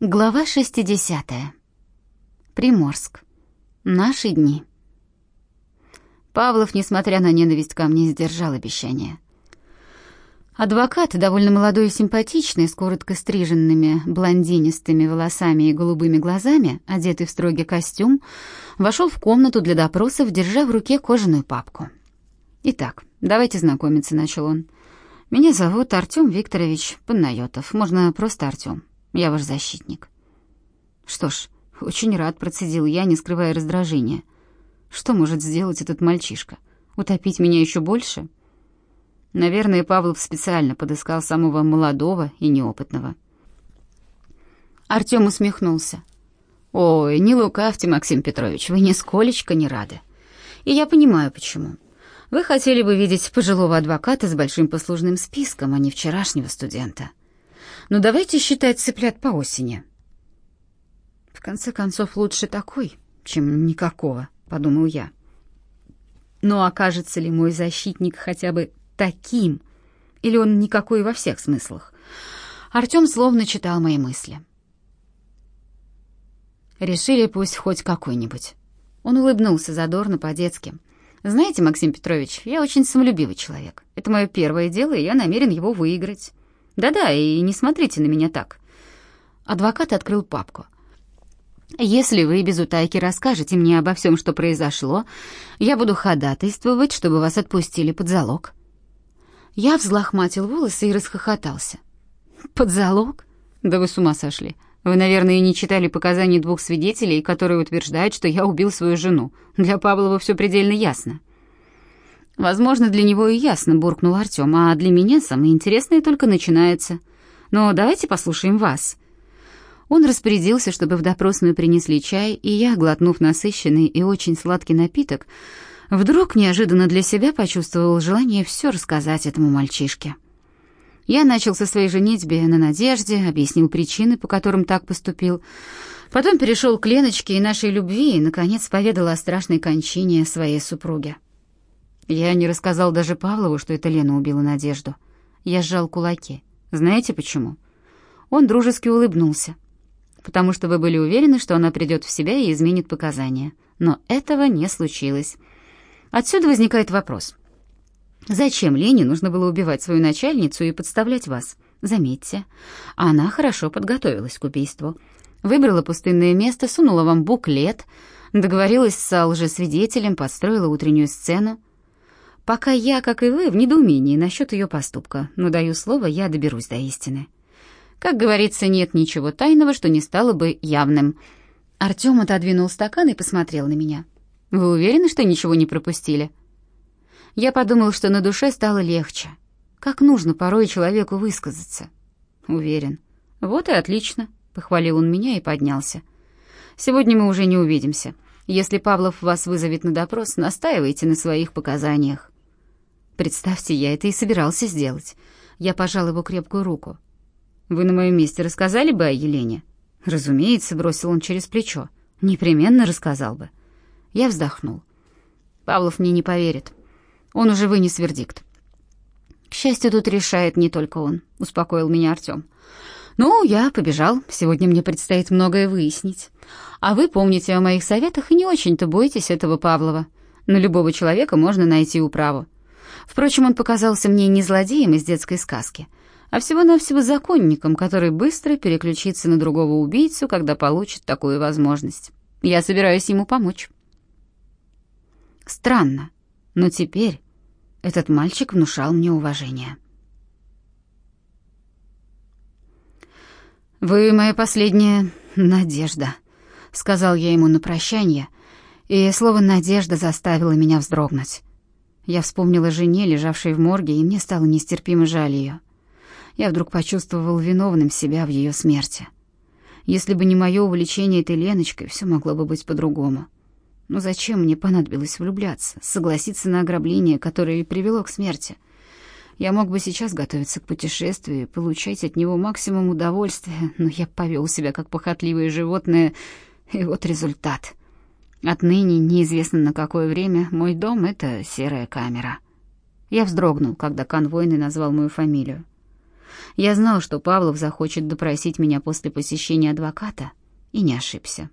Глава 60. Приморск. Наши дни. Павлов, несмотря на ненависть ко мне, сдержал обещание. Адвокат, довольно молодой и симпатичный, с коротко стриженными блондинистыми волосами и голубыми глазами, одетый в строгий костюм, вошел в комнату для допросов, держа в руке кожаную папку. «Итак, давайте знакомиться», — начал он. «Меня зовут Артем Викторович Панайотов, можно просто Артем». Я ваш защитник». «Что ж, очень рад», — процедил я, не скрывая раздражения. «Что может сделать этот мальчишка? Утопить меня еще больше?» Наверное, Павлов специально подыскал самого молодого и неопытного. Артем усмехнулся. «Ой, не лукавьте, Максим Петрович, вы нисколечко не рады. И я понимаю, почему. Вы хотели бы видеть пожилого адвоката с большим послужным списком, а не вчерашнего студента. Но давайте считать цыплят по осени. В конце концов, лучше такой, чем никакого, подумал я. Но окажется ли мой защитник хотя бы таким, или он никакой во всех смыслах? Артем словно читал мои мысли. Решили пусть хоть какой-нибудь. Он улыбнулся задорно по-детски. Знаете, Максим Петрович, я очень самолюбивый человек. Это мое первое дело, и я намерен его выиграть. Да-да, и не смотрите на меня так. Адвокат открыл папку. Если вы без утайки расскажете мне обо всем, что произошло, я буду ходатайствовать, чтобы вас отпустили под залог. Я взлохматил волосы и расхохотался. Под залог? Да вы с ума сошли. Вы, наверное, не читали показаний двух свидетелей, которые утверждают, что я убил свою жену. Для Павлова все предельно ясно. Возможно, для него и ясно, буркнул Артем, а для меня самое интересное только начинается. Но давайте послушаем вас. Он распорядился, чтобы в допросную принесли чай, и я, глотнув насыщенный и очень сладкий напиток, вдруг неожиданно для себя почувствовал желание все рассказать этому мальчишке. Я начал со своей женитьбы на Надежде, объяснил причины, по которым так поступил, потом перешел к Леночке и нашей любви и, наконец, поведал о страшной кончине своей супруги. Я не рассказал даже Павлову, что это Лена убила Надежду. Я сжал кулаки. Знаете почему? Он дружески улыбнулся. Потому что вы были уверены, что она придет в себя и изменит показания. Но этого не случилось. Отсюда возникает вопрос. Зачем Лене нужно было убивать свою начальницу и подставлять вас? Заметьте, она хорошо подготовилась к убийству. Выбрала пустынное место, сунула вам буклет, договорилась с лжесвидетелем, подстроила утреннюю сцену. Пока я, как и вы, в недоумении насчет ее поступка, но даю слово, я доберусь до истины. Как говорится, нет ничего тайного, что не стало бы явным. Артем отодвинул стакан и посмотрел на меня. Вы уверены, что ничего не пропустили? Я подумал, что на душе стало легче. Как нужно порой человеку высказаться. Уверен. Вот и отлично, похвалил он меня и поднялся. Сегодня мы уже не увидимся. Если Павлов вас вызовет на допрос, настаивайте на своих показаниях. Представьте, я это и собирался сделать. Я пожал его крепкую руку. Вы на моем месте рассказали бы о Елене? Разумеется, бросил он через плечо. Непременно рассказал бы. Я вздохнул. Павлов мне не поверит. Он уже вынес вердикт. К счастью, тут решает не только он, успокоил меня Артем. Ну, я побежал. Сегодня мне предстоит многое выяснить. А вы помните о моих советах и не очень-то бойтесь этого Павлова. На любого человека можно найти управу. Впрочем, он показался мне не злодеем из детской сказки, а всего-навсего законником, который быстро переключится на другого убийцу, когда получит такую возможность. Я собираюсь ему помочь. Странно, но теперь этот мальчик внушал мне уважение. «Вы моя последняя надежда», — сказал я ему на прощание, и слово «надежда» заставило меня вздрогнуть. Я вспомнила жене, лежавшей в морге, и мне стало нестерпимо жаль ее. Я вдруг почувствовал виновным себя в ее смерти. Если бы не мое увлечение этой Леночкой, все могло бы быть по-другому. Но зачем мне понадобилось влюбляться, согласиться на ограбление, которое и привело к смерти? Я мог бы сейчас готовиться к путешествию и получать от него максимум удовольствия, но я повел себя как похотливое животное, и вот результат — Отныне, неизвестно на какое время, мой дом — это серая камера. Я вздрогнул, когда конвойный назвал мою фамилию. Я знал, что Павлов захочет допросить меня после посещения адвоката, и не ошибся.